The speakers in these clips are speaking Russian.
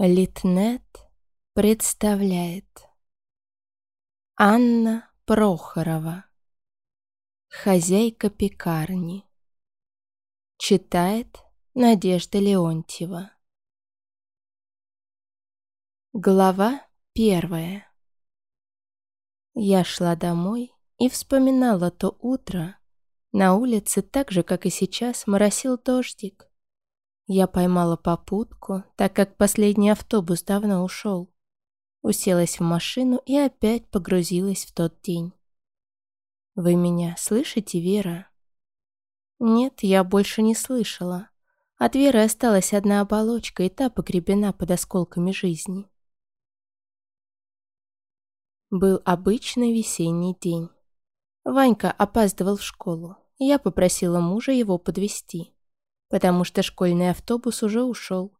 Литнет представляет. Анна Прохорова. Хозяйка пекарни. Читает Надежда Леонтьева. Глава первая. Я шла домой и вспоминала то утро. На улице, так же, как и сейчас, моросил дождик. Я поймала попутку, так как последний автобус давно ушел. Уселась в машину и опять погрузилась в тот день. «Вы меня слышите, Вера?» Нет, я больше не слышала. От Веры осталась одна оболочка, и та погребена под осколками жизни. Был обычный весенний день. Ванька опаздывал в школу, я попросила мужа его подвести потому что школьный автобус уже ушел.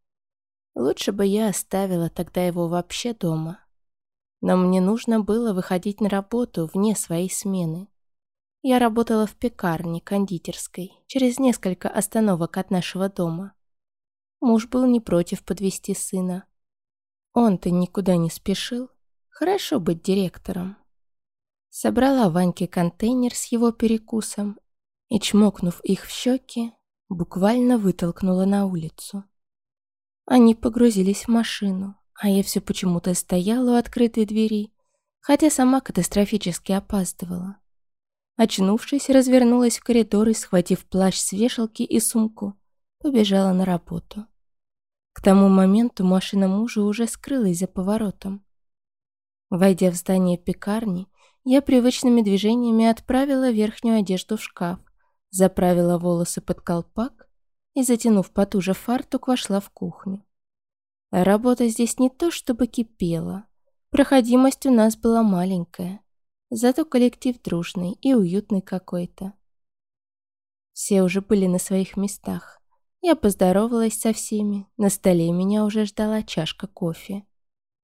Лучше бы я оставила тогда его вообще дома. Но мне нужно было выходить на работу вне своей смены. Я работала в пекарне, кондитерской, через несколько остановок от нашего дома. Муж был не против подвести сына. Он-то никуда не спешил. Хорошо быть директором. Собрала Ваньке контейнер с его перекусом и, чмокнув их в щеки, буквально вытолкнула на улицу. Они погрузились в машину, а я все почему-то стояла у открытой двери, хотя сама катастрофически опаздывала. Очнувшись, развернулась в коридор и, схватив плащ с вешалки и сумку, побежала на работу. К тому моменту машина мужа уже скрылась за поворотом. Войдя в здание пекарни, я привычными движениями отправила верхнюю одежду в шкаф, заправила волосы под колпак и, затянув потуже фартук, вошла в кухню. Работа здесь не то чтобы кипела. Проходимость у нас была маленькая, зато коллектив дружный и уютный какой-то. Все уже были на своих местах. Я поздоровалась со всеми, на столе меня уже ждала чашка кофе.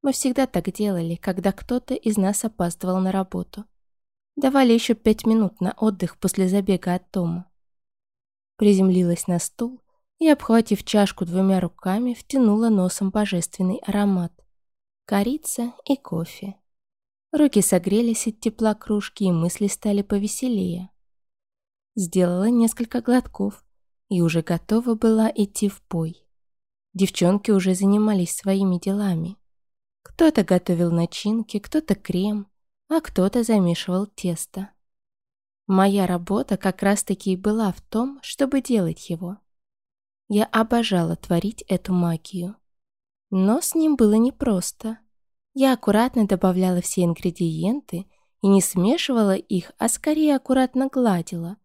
Мы всегда так делали, когда кто-то из нас опаздывал на работу. Давали еще пять минут на отдых после забега от дома. Приземлилась на стул и, обхватив чашку двумя руками, втянула носом божественный аромат. Корица и кофе. Руки согрелись от тепла кружки, и мысли стали повеселее. Сделала несколько глотков и уже готова была идти в бой. Девчонки уже занимались своими делами. Кто-то готовил начинки, кто-то крем, а кто-то замешивал тесто. Моя работа как раз-таки и была в том, чтобы делать его. Я обожала творить эту магию. Но с ним было непросто. Я аккуратно добавляла все ингредиенты и не смешивала их, а скорее аккуратно гладила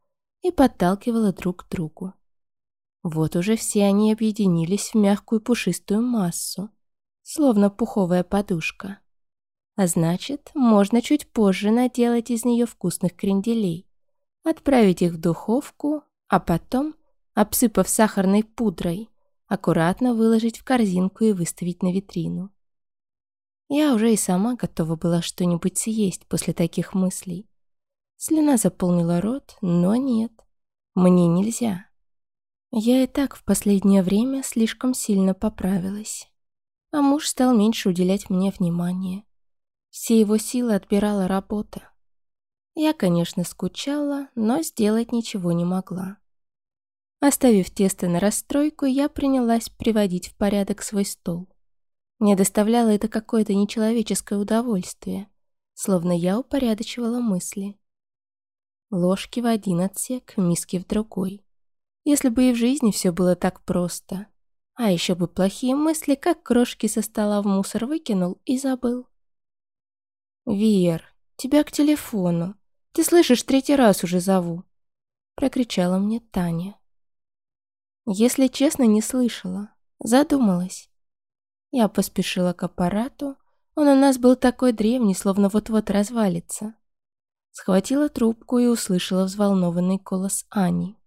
и подталкивала друг к другу. Вот уже все они объединились в мягкую пушистую массу, словно пуховая подушка. А значит, можно чуть позже наделать из нее вкусных кренделей, отправить их в духовку, а потом, обсыпав сахарной пудрой, аккуратно выложить в корзинку и выставить на витрину. Я уже и сама готова была что-нибудь съесть после таких мыслей. Слюна заполнила рот, но нет, мне нельзя. Я и так в последнее время слишком сильно поправилась, а муж стал меньше уделять мне внимания. Все его силы отбирала работа. Я, конечно, скучала, но сделать ничего не могла. Оставив тесто на расстройку, я принялась приводить в порядок свой стол. Мне доставляло это какое-то нечеловеческое удовольствие, словно я упорядочивала мысли. Ложки в один отсек, миски в другой. Если бы и в жизни все было так просто. А еще бы плохие мысли, как крошки со стола в мусор выкинул и забыл. «Вер, тебя к телефону. Ты слышишь, третий раз уже зову», — прокричала мне Таня. Если честно, не слышала. Задумалась. Я поспешила к аппарату. Он у нас был такой древний, словно вот-вот развалится. Схватила трубку и услышала взволнованный голос Ани.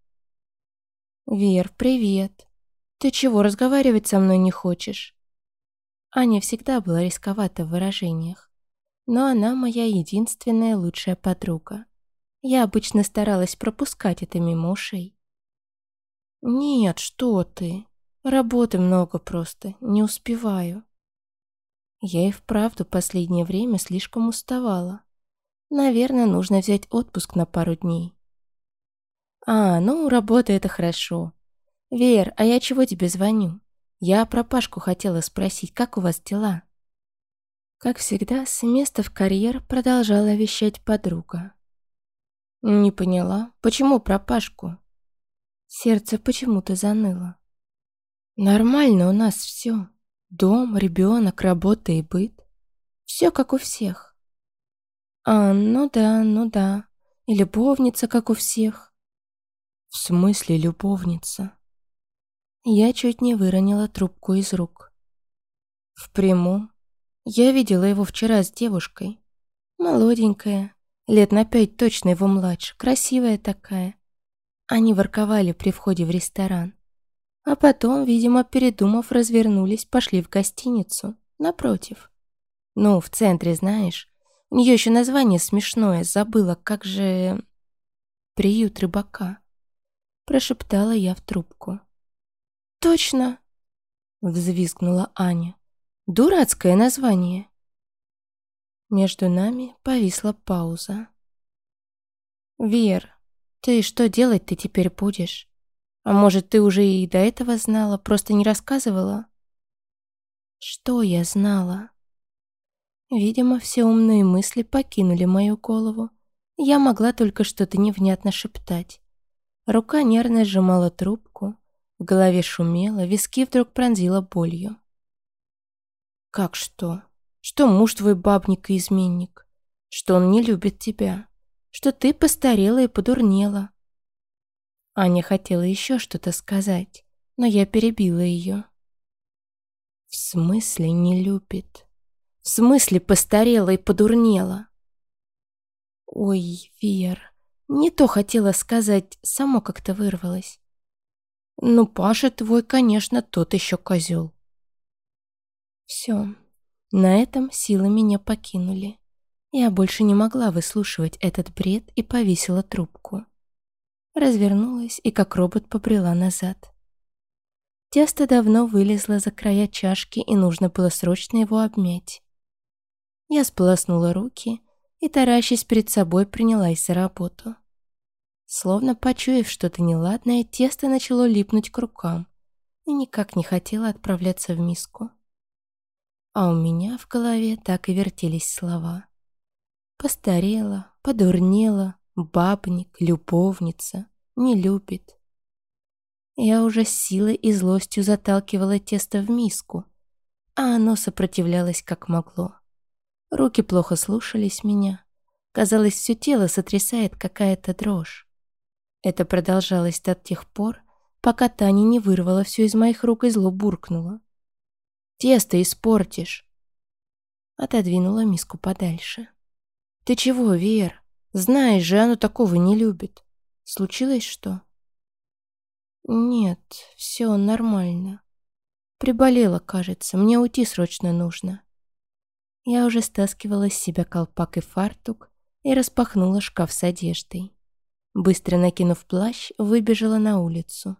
«Вер, привет. Ты чего, разговаривать со мной не хочешь?» Аня всегда была рисковата в выражениях но она моя единственная лучшая подруга. Я обычно старалась пропускать это мимо ушей. «Нет, что ты. Работы много просто, не успеваю», Я и вправду последнее время слишком уставала. Наверное, нужно взять отпуск на пару дней. А, ну, работа — это хорошо. Вер, а я чего тебе звоню? Я про Пашку хотела спросить, как у вас дела? Как всегда, с места в карьер продолжала вещать подруга. Не поняла, почему про Пашку? Сердце почему-то заныло. Нормально у нас все. Дом, ребенок, работа и быт. Все как у всех. А, ну да, ну да. И любовница, как у всех. В смысле любовница? Я чуть не выронила трубку из рук. В прямом. Я видела его вчера с девушкой. Молоденькая, лет на пять точно его младше, красивая такая. Они ворковали при входе в ресторан. А потом, видимо, передумав, развернулись, пошли в гостиницу. Напротив. Ну, в центре, знаешь. У нее еще название смешное, забыла, как же... Приют рыбака. Прошептала я в трубку. «Точно!» Взвизгнула Аня. «Дурацкое название!» Между нами повисла пауза. «Вер, ты что делать ты теперь будешь?» А может, ты уже и до этого знала, просто не рассказывала? Что я знала? Видимо, все умные мысли покинули мою голову. Я могла только что-то невнятно шептать. Рука нервно сжимала трубку, в голове шумело, виски вдруг пронзила болью. «Как что? Что муж твой бабник и изменник? Что он не любит тебя? Что ты постарела и подурнела? Аня хотела еще что-то сказать, но я перебила ее. В смысле не любит? В смысле постарела и подурнела? Ой, Вер, не то хотела сказать, само как-то вырвалось. Ну, Паша твой, конечно, тот еще козел. Все, на этом силы меня покинули. Я больше не могла выслушивать этот бред и повесила трубку развернулась и как робот побрела назад. Тесто давно вылезло за края чашки, и нужно было срочно его обмять. Я сполоснула руки и, таращась перед собой, принялась за работу. Словно почуяв что-то неладное, тесто начало липнуть к рукам и никак не хотело отправляться в миску. А у меня в голове так и вертелись слова. Постарела, подурнела, бабник, любовница, не любит. Я уже силой и злостью заталкивала тесто в миску, а оно сопротивлялось как могло. Руки плохо слушались меня. Казалось, все тело сотрясает какая-то дрожь. Это продолжалось до тех пор, пока Таня не вырвала все из моих рук и зло буркнула. «Тесто испортишь!» Отодвинула миску подальше. «Ты чего, Вер? Знаешь же, оно такого не любит. Случилось что? Нет, все нормально. Приболела, кажется. Мне уйти срочно нужно. Я уже стаскивала с себя колпак и фартук и распахнула шкаф с одеждой. Быстро накинув плащ, выбежала на улицу.